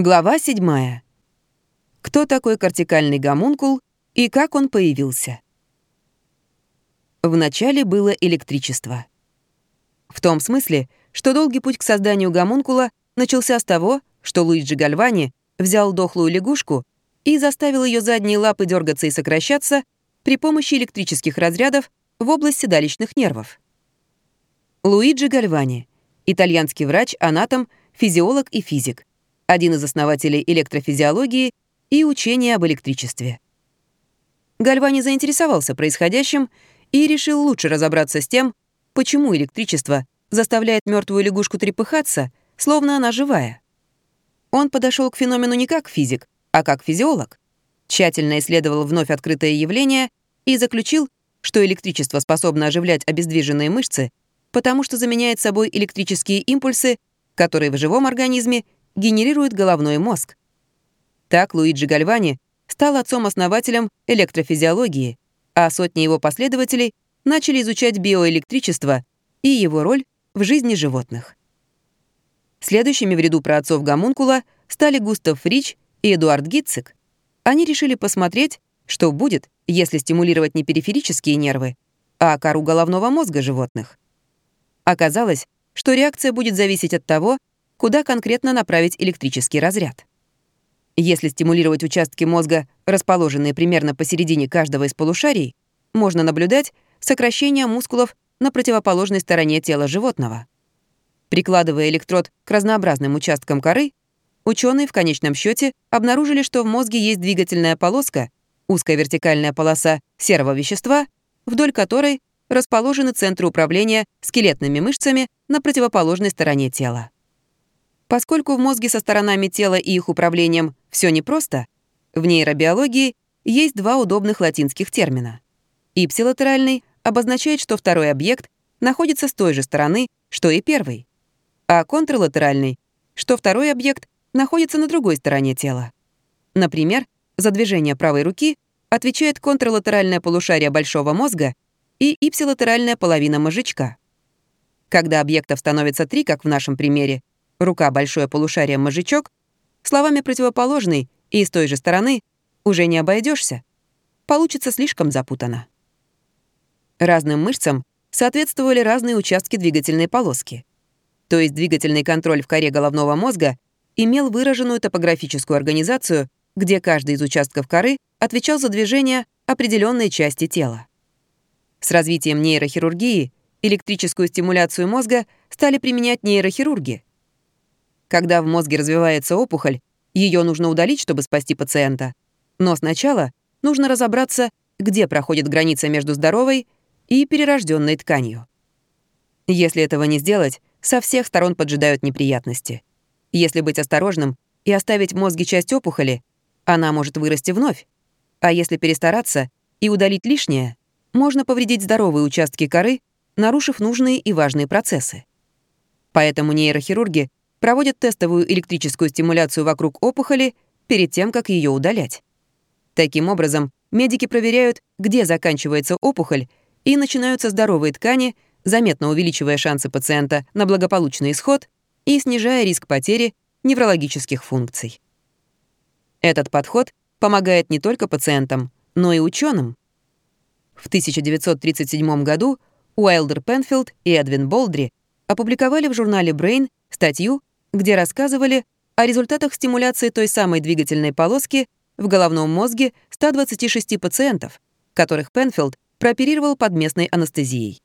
Глава 7. Кто такой кортикальный гомункул и как он появился? Вначале было электричество. В том смысле, что долгий путь к созданию гомункула начался с того, что Луиджи Гальвани взял дохлую лягушку и заставил ее задние лапы дергаться и сокращаться при помощи электрических разрядов в области седалищных нервов. Луиджи Гальвани — итальянский врач, анатом, физиолог и физик один из основателей электрофизиологии и учения об электричестве. Гальвани заинтересовался происходящим и решил лучше разобраться с тем, почему электричество заставляет мертвую лягушку трепыхаться, словно она живая. Он подошел к феномену не как физик, а как физиолог. Тщательно исследовал вновь открытое явление и заключил, что электричество способно оживлять обездвиженные мышцы, потому что заменяет собой электрические импульсы, которые в живом организме генерирует головной мозг. Так Луиджи Гальвани стал отцом-основателем электрофизиологии, а сотни его последователей начали изучать биоэлектричество и его роль в жизни животных. Следующими в ряду праотцов гомункула стали Густав Фрич и Эдуард Гитцик. Они решили посмотреть, что будет, если стимулировать не периферические нервы, а кору головного мозга животных. Оказалось, что реакция будет зависеть от того, куда конкретно направить электрический разряд. Если стимулировать участки мозга, расположенные примерно посередине каждого из полушарий, можно наблюдать сокращение мускулов на противоположной стороне тела животного. Прикладывая электрод к разнообразным участкам коры, ученые в конечном счете обнаружили, что в мозге есть двигательная полоска, узкая вертикальная полоса серого вещества, вдоль которой расположены центры управления скелетными мышцами на противоположной стороне тела. Поскольку в мозге со сторонами тела и их управлением все непросто, в нейробиологии есть два удобных латинских термина. Ипсилатеральный обозначает, что второй объект находится с той же стороны, что и первый, а контрлатеральный, что второй объект находится на другой стороне тела. Например, за движение правой руки отвечает контрлатеральное полушарие большого мозга и ипсилатеральная половина мозжечка. Когда объектов становится три, как в нашем примере, рука большое полушарие мозжечок, словами противоположной и с той же стороны уже не обойдешься. Получится слишком запутанно. Разным мышцам соответствовали разные участки двигательной полоски. То есть двигательный контроль в коре головного мозга имел выраженную топографическую организацию, где каждый из участков коры отвечал за движение определенной части тела. С развитием нейрохирургии электрическую стимуляцию мозга стали применять нейрохирурги — когда в мозге развивается опухоль, ее нужно удалить, чтобы спасти пациента. Но сначала нужно разобраться, где проходит граница между здоровой и перерожденной тканью. Если этого не сделать, со всех сторон поджидают неприятности. Если быть осторожным и оставить в мозге часть опухоли, она может вырасти вновь. А если перестараться и удалить лишнее, можно повредить здоровые участки коры, нарушив нужные и важные процессы. Поэтому нейрохирурги проводят тестовую электрическую стимуляцию вокруг опухоли перед тем, как ее удалять. Таким образом, медики проверяют, где заканчивается опухоль, и начинаются здоровые ткани, заметно увеличивая шансы пациента на благополучный исход и снижая риск потери неврологических функций. Этот подход помогает не только пациентам, но и ученым. В 1937 году Уайлдер Пенфилд и Эдвин Болдри опубликовали в журнале Brain статью где рассказывали о результатах стимуляции той самой двигательной полоски в головном мозге 126 пациентов, которых Пенфилд прооперировал под местной анестезией.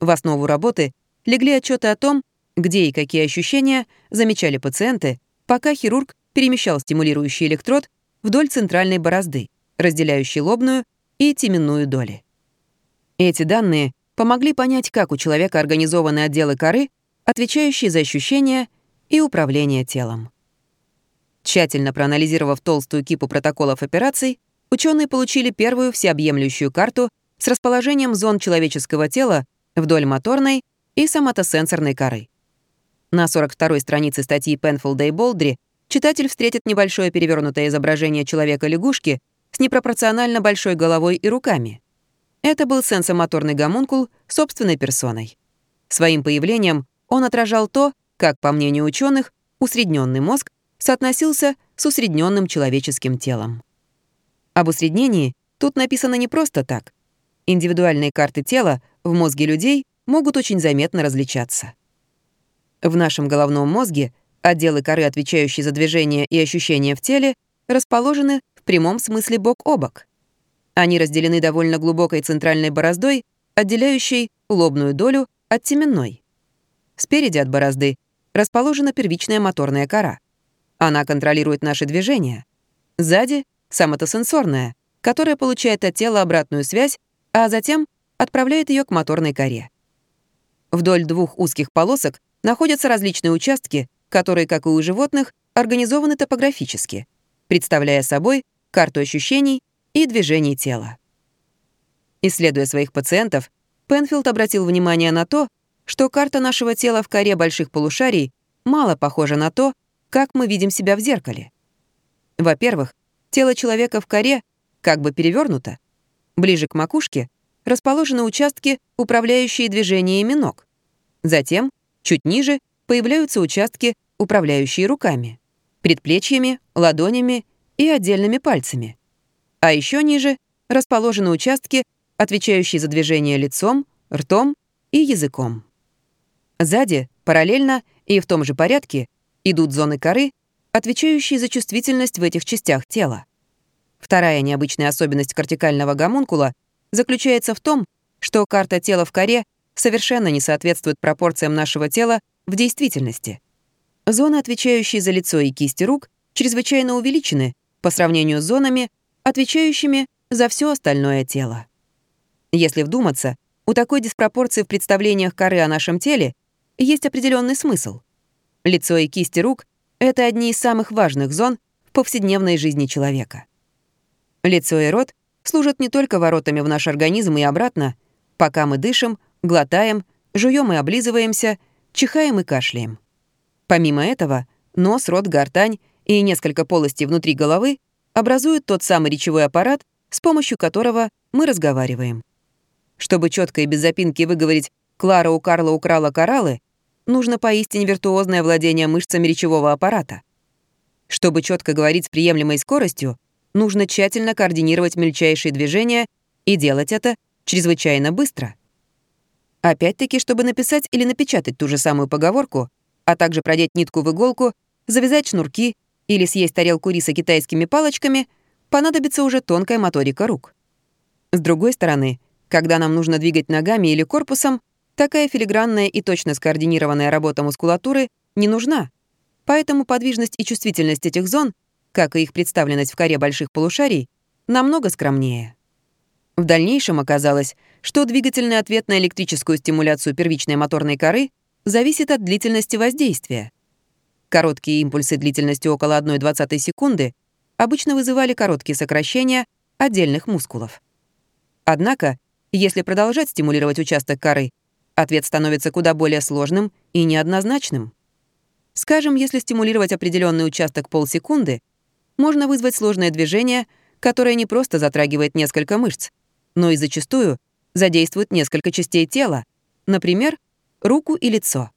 В основу работы легли отчеты о том, где и какие ощущения замечали пациенты, пока хирург перемещал стимулирующий электрод вдоль центральной борозды, разделяющей лобную и теменную доли. Эти данные помогли понять, как у человека организованы отделы коры, отвечающие за ощущения и управление телом. Тщательно проанализировав толстую кипу протоколов операций, ученые получили первую всеобъемлющую карту с расположением зон человеческого тела вдоль моторной и соматосенсорной коры. На 42-й странице статьи Пенфилда и Болдри читатель встретит небольшое перевернутое изображение человека-лягушки с непропорционально большой головой и руками. Это был сенсомоторный гомункул собственной персоной. Своим появлением он отражал то, как, по мнению ученых, усредненный мозг соотносился с усредненным человеческим телом. Об усреднении тут написано не просто так. Индивидуальные карты тела в мозге людей могут очень заметно различаться. В нашем головном мозге отделы коры, отвечающие за движение и ощущения в теле, расположены в прямом смысле бок о бок. Они разделены довольно глубокой центральной бороздой, отделяющей лобную долю от теменной. Спереди от борозды расположена первичная моторная кора. Она контролирует наши движения. Сзади — самотосенсорная, которая получает от тела обратную связь, а затем отправляет ее к моторной коре. Вдоль двух узких полосок находятся различные участки, которые, как и у животных, организованы топографически, представляя собой карту ощущений и движений тела. Исследуя своих пациентов, Пенфилд обратил внимание на то, что карта нашего тела в коре больших полушарий мало похожа на то, как мы видим себя в зеркале. Во-первых, тело человека в коре как бы перевернуто. Ближе к макушке расположены участки, управляющие движениями ног. Затем, чуть ниже, появляются участки, управляющие руками, предплечьями, ладонями и отдельными пальцами. А еще ниже расположены участки, отвечающие за движение лицом, ртом и языком. Сзади, параллельно и в том же порядке, идут зоны коры, отвечающие за чувствительность в этих частях тела. Вторая необычная особенность кортикального гомункула заключается в том, что карта тела в коре совершенно не соответствует пропорциям нашего тела в действительности. Зоны, отвечающие за лицо и кисти рук, чрезвычайно увеличены по сравнению с зонами, отвечающими за все остальное тело. Если вдуматься, у такой диспропорции в представлениях коры о нашем теле есть определенный смысл. Лицо и кисти рук — это одни из самых важных зон в повседневной жизни человека. Лицо и рот служат не только воротами в наш организм и обратно, пока мы дышим, глотаем, жуем и облизываемся, чихаем и кашляем. Помимо этого, нос, рот, гортань и несколько полостей внутри головы образуют тот самый речевой аппарат, с помощью которого мы разговариваем. Чтобы четко и без запинки выговорить «Клара у Карла украла кораллы», нужно поистине виртуозное владение мышцами речевого аппарата. Чтобы четко говорить с приемлемой скоростью, нужно тщательно координировать мельчайшие движения и делать это чрезвычайно быстро. Опять-таки, чтобы написать или напечатать ту же самую поговорку, а также продеть нитку в иголку, завязать шнурки или съесть тарелку риса китайскими палочками, понадобится уже тонкая моторика рук. С другой стороны, когда нам нужно двигать ногами или корпусом, такая филигранная и точно скоординированная работа мускулатуры не нужна. Поэтому подвижность и чувствительность этих зон, как и их представленность в коре больших полушарий, намного скромнее. В дальнейшем оказалось, что двигательный ответ на электрическую стимуляцию первичной моторной коры зависит от длительности воздействия. Короткие импульсы длительностью около 1,20 секунды обычно вызывали короткие сокращения отдельных мускулов. Однако, если продолжать стимулировать участок коры, ответ становится куда более сложным и неоднозначным. Скажем, если стимулировать определенный участок полсекунды, можно вызвать сложное движение, которое не просто затрагивает несколько мышц, но и зачастую задействует несколько частей тела, например, руку и лицо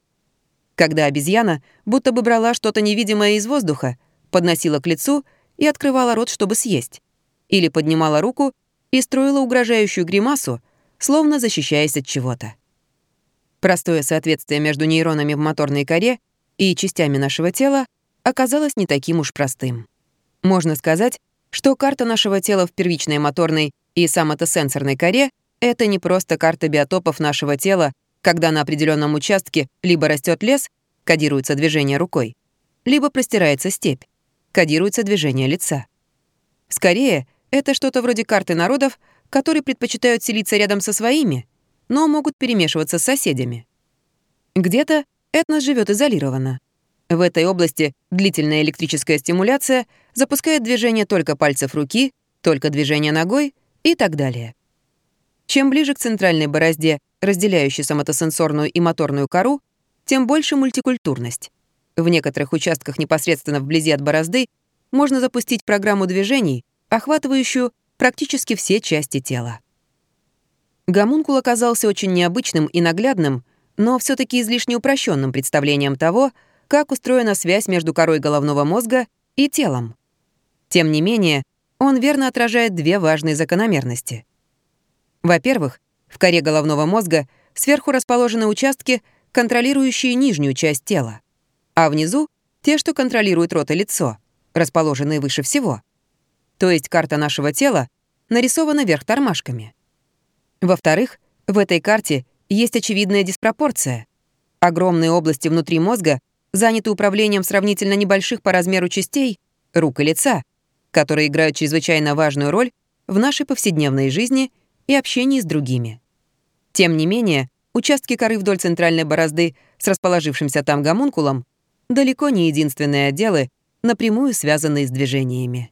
когда обезьяна будто бы брала что-то невидимое из воздуха, подносила к лицу и открывала рот, чтобы съесть. Или поднимала руку и строила угрожающую гримасу, словно защищаясь от чего-то. Простое соответствие между нейронами в моторной коре и частями нашего тела оказалось не таким уж простым. Можно сказать, что карта нашего тела в первичной моторной и самотосенсорной коре — это не просто карта биотопов нашего тела когда на определенном участке либо растет лес, кодируется движение рукой, либо простирается степь, кодируется движение лица. Скорее, это что-то вроде карты народов, которые предпочитают селиться рядом со своими, но могут перемешиваться с соседями. Где-то этнос живет изолированно. В этой области длительная электрическая стимуляция запускает движение только пальцев руки, только движение ногой и так далее. Чем ближе к центральной борозде, разделяющей самотосенсорную и моторную кору, тем больше мультикультурность. В некоторых участках непосредственно вблизи от борозды можно запустить программу движений, охватывающую практически все части тела. Гомункул оказался очень необычным и наглядным, но все таки излишне упрощенным представлением того, как устроена связь между корой головного мозга и телом. Тем не менее, он верно отражает две важные закономерности. Во-первых, в коре головного мозга сверху расположены участки, контролирующие нижнюю часть тела, а внизу — те, что контролируют рот и лицо, расположенные выше всего. То есть карта нашего тела нарисована вверх тормашками. Во-вторых, в этой карте есть очевидная диспропорция. Огромные области внутри мозга заняты управлением сравнительно небольших по размеру частей, рук и лица, которые играют чрезвычайно важную роль в нашей повседневной жизни и общении с другими. Тем не менее, участки коры вдоль центральной борозды с расположившимся там гомункулом далеко не единственные отделы, напрямую связанные с движениями.